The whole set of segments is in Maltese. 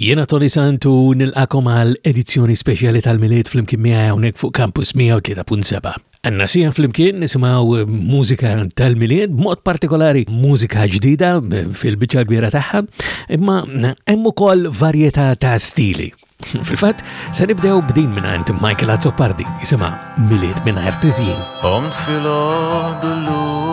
Jiena Tony Sant u nilqagħkom għal edizzjoni speċjali tal-Milied flimkien miegħi hawnhekk fuq Campus 103.7. Għanna sija flimkien nisimaw eh, mużika tal-milied, mod partikolari mużika ġdida eh, fil-bicċa kbira tagħha, imma eh, hemm ukoll varjetà ta' stili. Fil-fatt, se nibdew b'din mingħand Michael Azzopardi, jisimha Milied minn Artizjin. Omt fil-għodu l-lum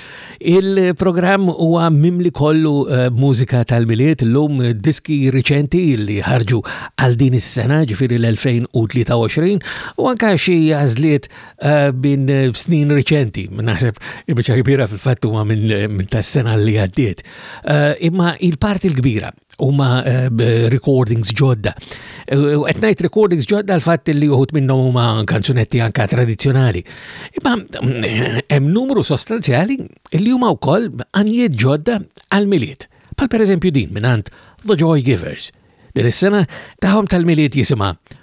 Il-programm huwa mimli kollu eh, mużika tal-miliet l-lum diski riċenti li ħarġu għal din is-sena ġifiri l-2023 u anka xi għażliet eh, minn snin riċenti naħseb il-biċċa kbira fil-fatt huwa minn tas-sena li għaddiet. Eh, imma il-parti l-kbira huma eh, recordings ġodda. Eh, qed ngħid recordings ġodda l-fatt li uħut minnhom huma kanzunetti anka tradizzjonali. Imma eh, hemm numru sostanzjali li huma wkoll għanjiet ġodda għal-miliet. Pal pereżempju din mingħand The Joy Givers. Din is-sena tagħhom tal-miliet jisimha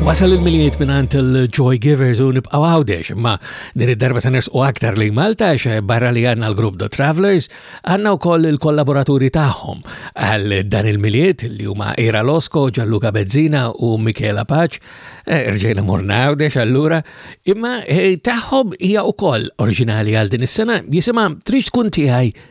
Wasal il-miliet minant il-Joy Givers u nibqaw għawdex, ma din id-darba se u aktar li Malta xe barra li għanna l-grupp The Travelers, għanna u koll il-kollaboraturi tagħhom għal dan il-miliet li huma Ira Losko, Ġalluka Bezzina u Michela Paċ, eh, rġejna morna għawdex allura, imma eh, tagħhom hija u koll oriġinali għal din is-sena jisimha Trix tkun tiegħi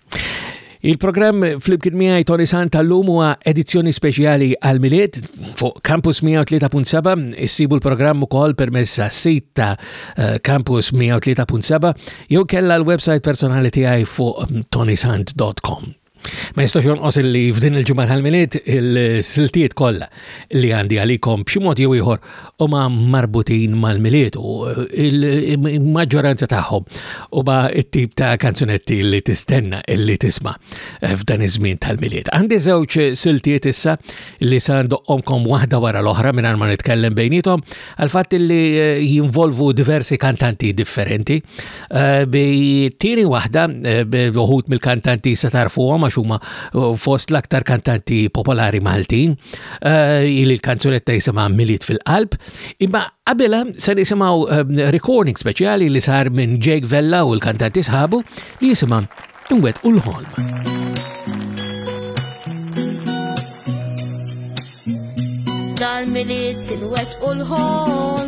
Il-programm flimkien miegħi Tony Sant tal-lum huwa edizzjoni speċjali għal milied fuq Campus 103.7 issibu l-programm ukoll permezz sit ta' eh, Campus 103.7 jew kella l-website personali tiegħi fuq tonysant.com. Ma jistax jonqos li f'din il-ġimgħa tal-milied il-siltiet kollha li għandi għalikom b'xi mod jew ieħor huma marbutin mal-miliet u il-maġġoranza tagħhom huma t-tip ta' kanzunetti li tistenna illi tisma' f'dan iż-żmien tal-miliet. Għandi żewġ siltiet issa li sa ndoqqhomkom waħda wara l-oħra mingħajr ma nitkellem bejnietom għal fatt li jinvolvu diversi kantanti differenti Eh, bi tieni waħda, eh, uħut mill-kantanti se tarfuhom għax huma eh, fost l-aktar kantanti popolari Maltin, il kanzunetta jisimha Milit fil-qalb, imma qabela se nisimgħu recording speċjali li sar minn Jake Vella u l-kantanti sħabu li jisimha Inwet u l-ħolm. dal-miliet il-wet u l-ħol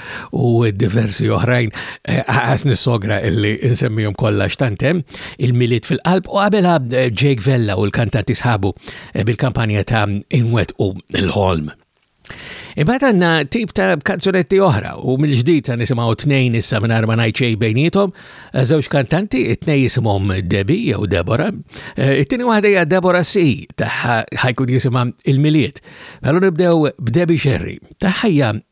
u diversi oħrajn eh, għas nissogra illi insemmijom kollha xtantem il-miliet fil-qalb u għabela eh, Jake Vella u l-kantanti sħabu eh, bil-kampanja ta' Inwet u l-Holm. Imbagħad għandna tip ta' kanzunetti oħra u mill-ġdid ta' nisimgħu tnejn issa mingħajr ma ngħid xejn bejnietom, żewġ kantanti it-tnej jisimhom Debi jew Debora. Eh, it-tieni waħda hija Debora C tagħha ħajkun jisimha il-Miliet. Mela nibdew b'Debi Xerri tagħha hija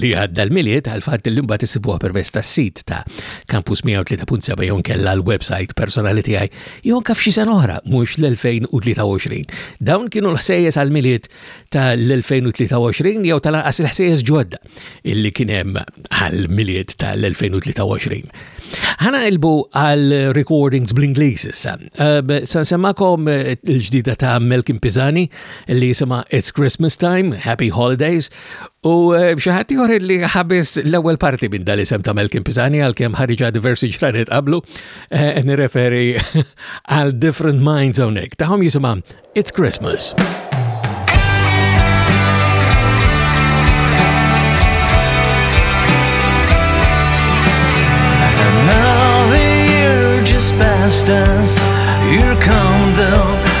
li għadda l-miliet għal fatt li mbagħad isibuha permezz tas-sit ta' Campus 103.7 jew kella l-website personali tiegħi jew anke f'xi sena oħra mhux l-2023. Dawn kienu l-ħsejjes għal miliet tal-2023 jew tal-anqas il-ħsejjes ġodda illi kien hemm għal miliet tal-2023. Ħana ilbu għal recordings bl-Ingliż issa. Ehm, San semmakom eh, il-ġdida ta' Melkin Pizani li jisima It's Christmas Time, Happy Holidays, U eh, xi ħadd ieħor li ħabis l-ewwel parti minn dal-isem ta' Melkin Pisani għalkemm ħariġa diversi ġranet qablu, eh, nirreferi għal Different Minds hawnhekk. Tagħhom jisimha It's Christmas. Now the year just passed us, here come the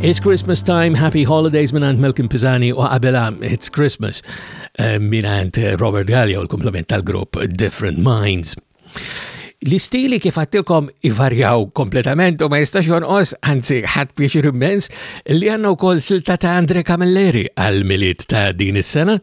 It's Christmas time, happy holidays minant Melkin Pisani u għabela It's Christmas eh, minant eh, Robert Gallia u l-komplement tal-grupp Different Minds. L-istili kif għattilkom ivarjaw kompletament u ma jistax jonqos, anzi ħadd pieċir immens, li għanna u kol silta ta' Andre Camilleri għal-miliet ta' din is-sena.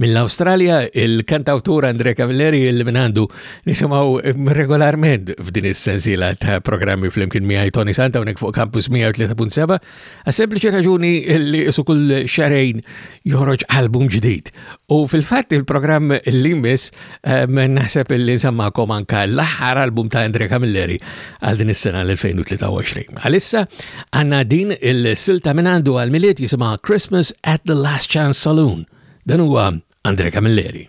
Mill-Australia, il-kantawtur Andre Camilleri il-minandu Nisimaw regolarment f'din is-sensiela ta' programmi fl-imkien miegħi Tony Santa hawnhekk fuq Campus 103.7 għas sempliċi raġuni li su kull xarejn joħroġ album ġdid. U fil-fatt il-programm li miss ehm, naħseb li nsemmakom anka l-aħħar album ta' Andre Camilleri għal din is-sena l-2023. Għalissa għandna din il-silta minn għandu għal-miliet jisimha Christmas at the Last Chance Saloon. Dan huwa Andre Camilleri.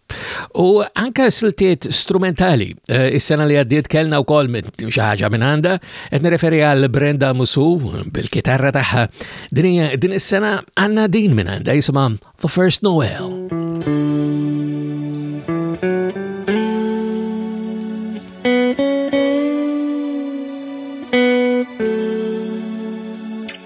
U anka siltiet strumentali. Eh, is-sena li għaddiet kellna wkoll xi ħaġa minn għandha, qed nirreferi għal Brenda Musu bil-kitarra tagħha. Din is-sena għandna din minn għandha jisimha The First Noel.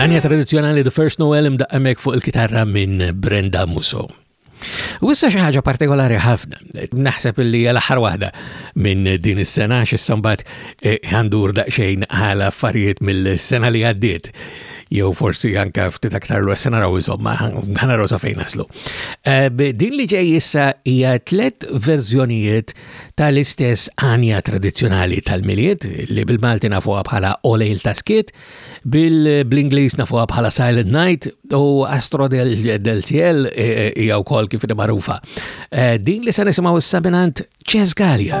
L-għanja tradizjonali The First Noel imdaqqamek fuq il-kitarra minn Brenda Musso. U issa xi ħaġa partikolari ħafna, naħseb li hija l-aħħar waħda minn din is-sena x'issambat eh, għandur daqsxejn għal affarijiet mill-sena li għaddiet jew forsi anka ftit aktar l se naraw insomma ħanaraw sa fejn naslu. Eh, din li ġej issa hija tliet verżjonijiet tal-istess għanja tradizzjonali tal-Milied, li bil-Malti nafuha bħala Olejl ta' Skiet, bil-Ingliż nafuha bħala Silent Night u Astro del, del Ciel e, e, hija wkoll kif magħrufa. E, din li se nisimgħu issa minant Ches Gallia.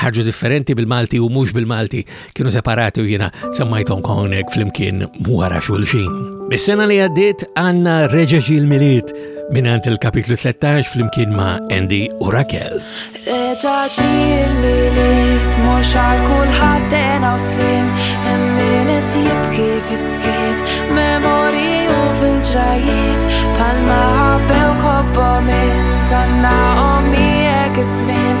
ħarġu differenti bil-Malti u mhux bil-Malti kienu separati u jiena semmajthom hawnhekk flimkien wara xulxin. Mis-sena li għaddiet għandna reġeġi l-miliet minant il-kapitlu 13 flimkien ma' Andy u Raquel. Reġaġi l-miliet mhux għal kulħadd u slim immin qed jibki fiskiet memori u fil-ġrajiet palma ħabbew kobbo minn tanna ommi jek ismin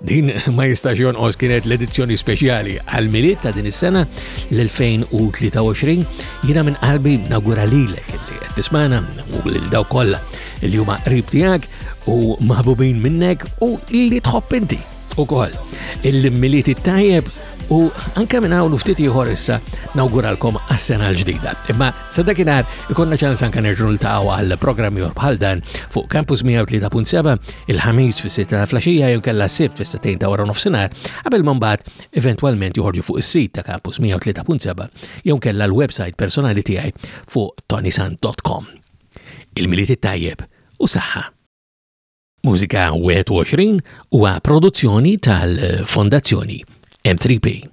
Din ma jistax jonqos kienet l-edizzjoni speċjali għal milied ta' din is-sena l-2023. Jiena minn qalbi nawgura lilek li qed tismana u lil daw kollha li huma qrib tiegħek u maħbubin minnek u li tħobb inti ukoll. Il-milied it-tajjeb u anke minn hawn ftit ieħor issa nawguralkom għas-sena l-ġdida. Imma sa dakinhar ikonna ċans anke nerġgħu ltaqgħu għal programmi bħal dan fuq Campus 103.7 il-ħamis fis-sitt ta' flaxija jew kella s-sibt fis-sittejn ta' wara nofsinhar qabel ma mbagħad eventwalment joħorġu fuq is-sit ta' Campus 103.7 jew kella l-website personali tiegħi fuq tonisan.com. Il-miliet it-tajjeb u saħħa. Mużika 21 huwa produzzjoni tal-Fondazzjoni M3P.